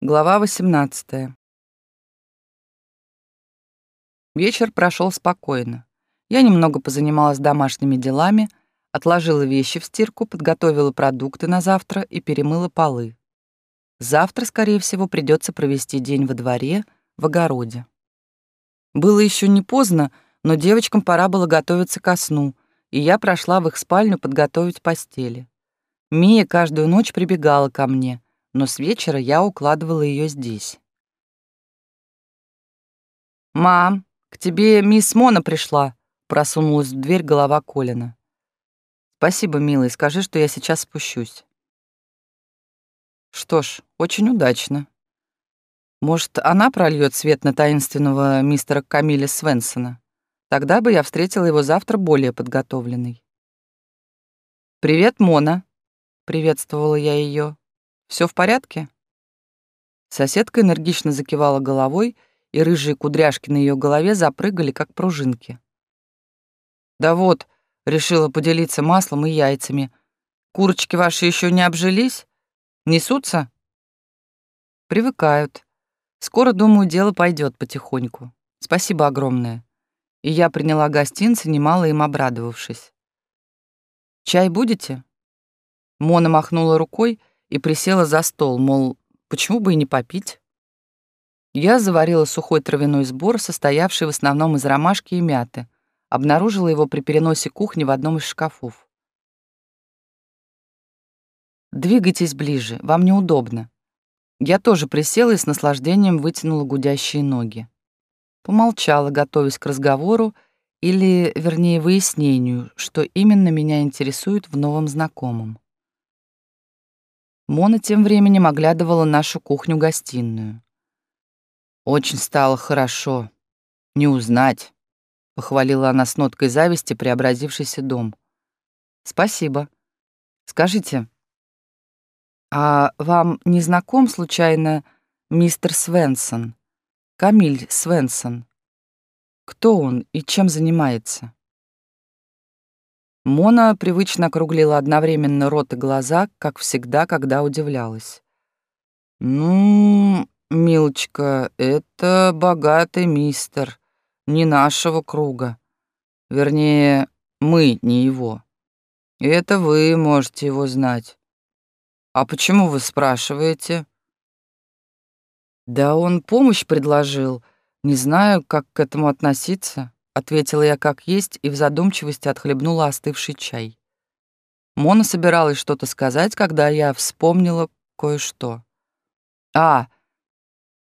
Глава 18. Вечер прошел спокойно. Я немного позанималась домашними делами, отложила вещи в стирку, подготовила продукты на завтра и перемыла полы. Завтра, скорее всего, придется провести день во дворе, в огороде. Было еще не поздно, но девочкам пора было готовиться ко сну, и я прошла в их спальню подготовить постели. Мия каждую ночь прибегала ко мне — но с вечера я укладывала ее здесь. «Мам, к тебе мисс Мона пришла», — просунулась в дверь голова Колина. «Спасибо, милый, скажи, что я сейчас спущусь». Что ж, очень удачно. Может, она прольет свет на таинственного мистера Камиля Свенсона? Тогда бы я встретила его завтра более подготовленной. «Привет, Мона», — приветствовала я ее. Все в порядке?» Соседка энергично закивала головой, и рыжие кудряшки на ее голове запрыгали, как пружинки. «Да вот», — решила поделиться маслом и яйцами. «Курочки ваши еще не обжились? Несутся?» «Привыкают. Скоро, думаю, дело пойдет потихоньку. Спасибо огромное». И я приняла гостинцы, немало им обрадовавшись. «Чай будете?» Мона махнула рукой, и присела за стол, мол, почему бы и не попить? Я заварила сухой травяной сбор, состоявший в основном из ромашки и мяты, обнаружила его при переносе кухни в одном из шкафов. «Двигайтесь ближе, вам неудобно». Я тоже присела и с наслаждением вытянула гудящие ноги. Помолчала, готовясь к разговору, или, вернее, выяснению, что именно меня интересует в новом знакомом. Мона тем временем оглядывала нашу кухню-гостиную. «Очень стало хорошо. Не узнать», — похвалила она с ноткой зависти преобразившийся дом. «Спасибо. Скажите, а вам не знаком, случайно, мистер Свенсон, Камиль Свенсон? Кто он и чем занимается?» Мона привычно округлила одновременно рот и глаза, как всегда, когда удивлялась. «Ну, милочка, это богатый мистер, не нашего круга. Вернее, мы не его. Это вы можете его знать. А почему вы спрашиваете?» «Да он помощь предложил. Не знаю, как к этому относиться» ответила я как есть и в задумчивости отхлебнула остывший чай. Мона собиралась что-то сказать, когда я вспомнила кое-что. А,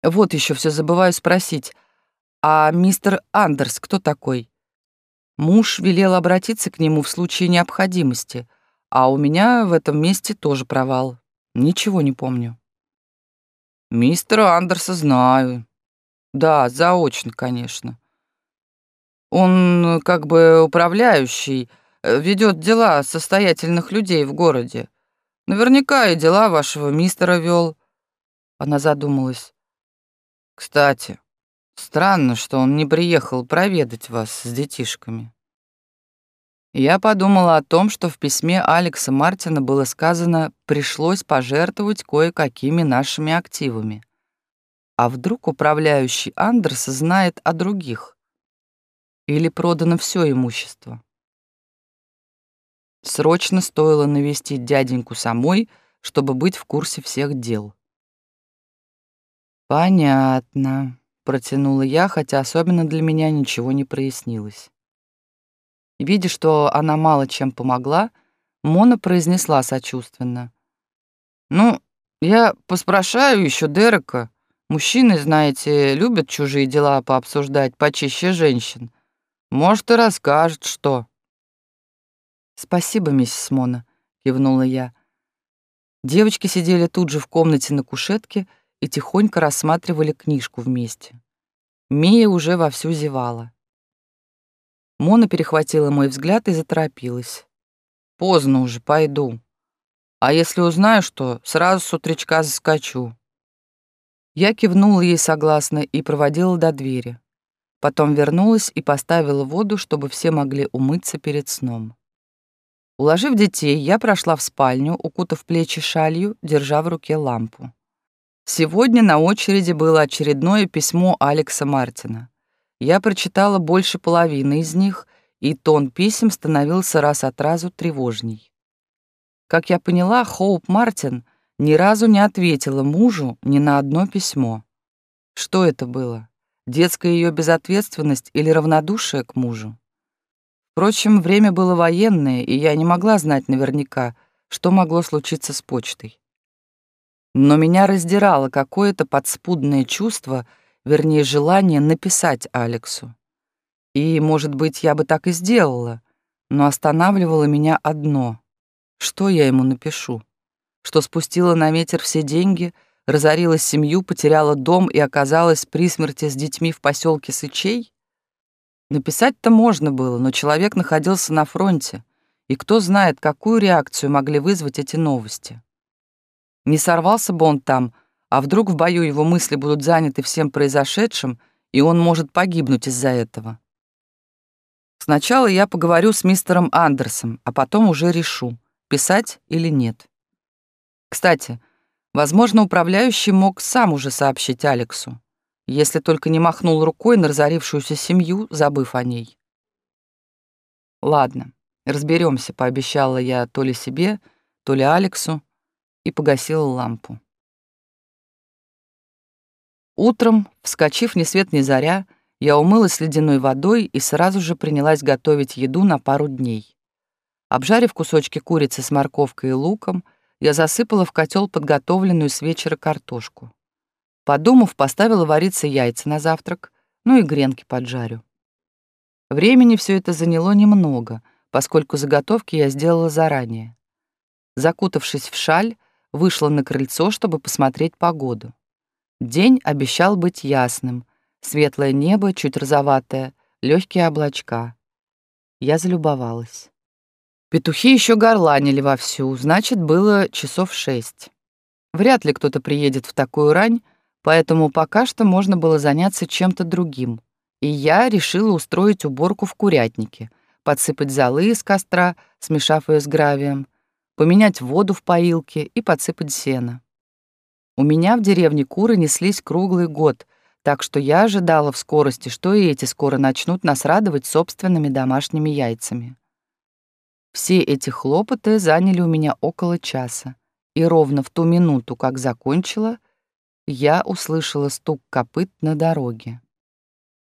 вот еще все забываю спросить. А мистер Андерс кто такой? Муж велел обратиться к нему в случае необходимости, а у меня в этом месте тоже провал. Ничего не помню. Мистера Андерса знаю. Да, заочно, конечно. Он как бы управляющий, э, ведет дела состоятельных людей в городе. Наверняка и дела вашего мистера вел. Она задумалась. Кстати, странно, что он не приехал проведать вас с детишками. Я подумала о том, что в письме Алекса Мартина было сказано «пришлось пожертвовать кое-какими нашими активами». А вдруг управляющий Андерс знает о других? Или продано все имущество? Срочно стоило навестить дяденьку самой, чтобы быть в курсе всех дел. «Понятно», — протянула я, хотя особенно для меня ничего не прояснилось. Видя, что она мало чем помогла, Мона произнесла сочувственно. «Ну, я поспрашаю еще Дерека. Мужчины, знаете, любят чужие дела пообсуждать почище женщин. Может, и расскажет, что». «Спасибо, миссис Мона», — кивнула я. Девочки сидели тут же в комнате на кушетке и тихонько рассматривали книжку вместе. Мия уже вовсю зевала. Мона перехватила мой взгляд и заторопилась. «Поздно уже, пойду. А если узнаю что, сразу с утречка заскочу». Я кивнула ей согласно и проводила до двери. Потом вернулась и поставила воду, чтобы все могли умыться перед сном. Уложив детей, я прошла в спальню, укутав плечи шалью, держа в руке лампу. Сегодня на очереди было очередное письмо Алекса Мартина. Я прочитала больше половины из них, и тон писем становился раз от разу тревожней. Как я поняла, Хоуп Мартин ни разу не ответила мужу ни на одно письмо. Что это было? Детская ее безответственность или равнодушие к мужу? Впрочем, время было военное, и я не могла знать наверняка, что могло случиться с почтой. Но меня раздирало какое-то подспудное чувство, вернее, желание написать Алексу. И, может быть, я бы так и сделала, но останавливало меня одно. Что я ему напишу? Что спустила на ветер все деньги, разорила семью, потеряла дом и оказалась при смерти с детьми в поселке Сычей? Написать-то можно было, но человек находился на фронте, и кто знает, какую реакцию могли вызвать эти новости. Не сорвался бы он там, а вдруг в бою его мысли будут заняты всем произошедшим, и он может погибнуть из-за этого. Сначала я поговорю с мистером Андерсом, а потом уже решу, писать или нет. Кстати, возможно, управляющий мог сам уже сообщить Алексу, если только не махнул рукой на разорившуюся семью, забыв о ней. Ладно, разберемся, пообещала я то ли себе, то ли Алексу, и погасила лампу. Утром, вскочив ни свет ни заря, я умылась ледяной водой и сразу же принялась готовить еду на пару дней. Обжарив кусочки курицы с морковкой и луком, я засыпала в котел подготовленную с вечера картошку. Подумав, поставила вариться яйца на завтрак, ну и гренки поджарю. Времени все это заняло немного, поскольку заготовки я сделала заранее. Закутавшись в шаль, вышла на крыльцо, чтобы посмотреть погоду. День обещал быть ясным. Светлое небо, чуть розоватое, легкие облачка. Я залюбовалась. Петухи еще горланили вовсю, значит, было часов шесть. Вряд ли кто-то приедет в такую рань, поэтому пока что можно было заняться чем-то другим. И я решила устроить уборку в курятнике, подсыпать золы из костра, смешав ее с гравием, поменять воду в поилке и подсыпать сено. У меня в деревне куры неслись круглый год, так что я ожидала в скорости, что и эти скоро начнут нас радовать собственными домашними яйцами. Все эти хлопоты заняли у меня около часа, и ровно в ту минуту, как закончила, я услышала стук копыт на дороге.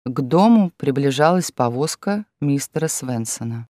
К дому приближалась повозка мистера Свенсона.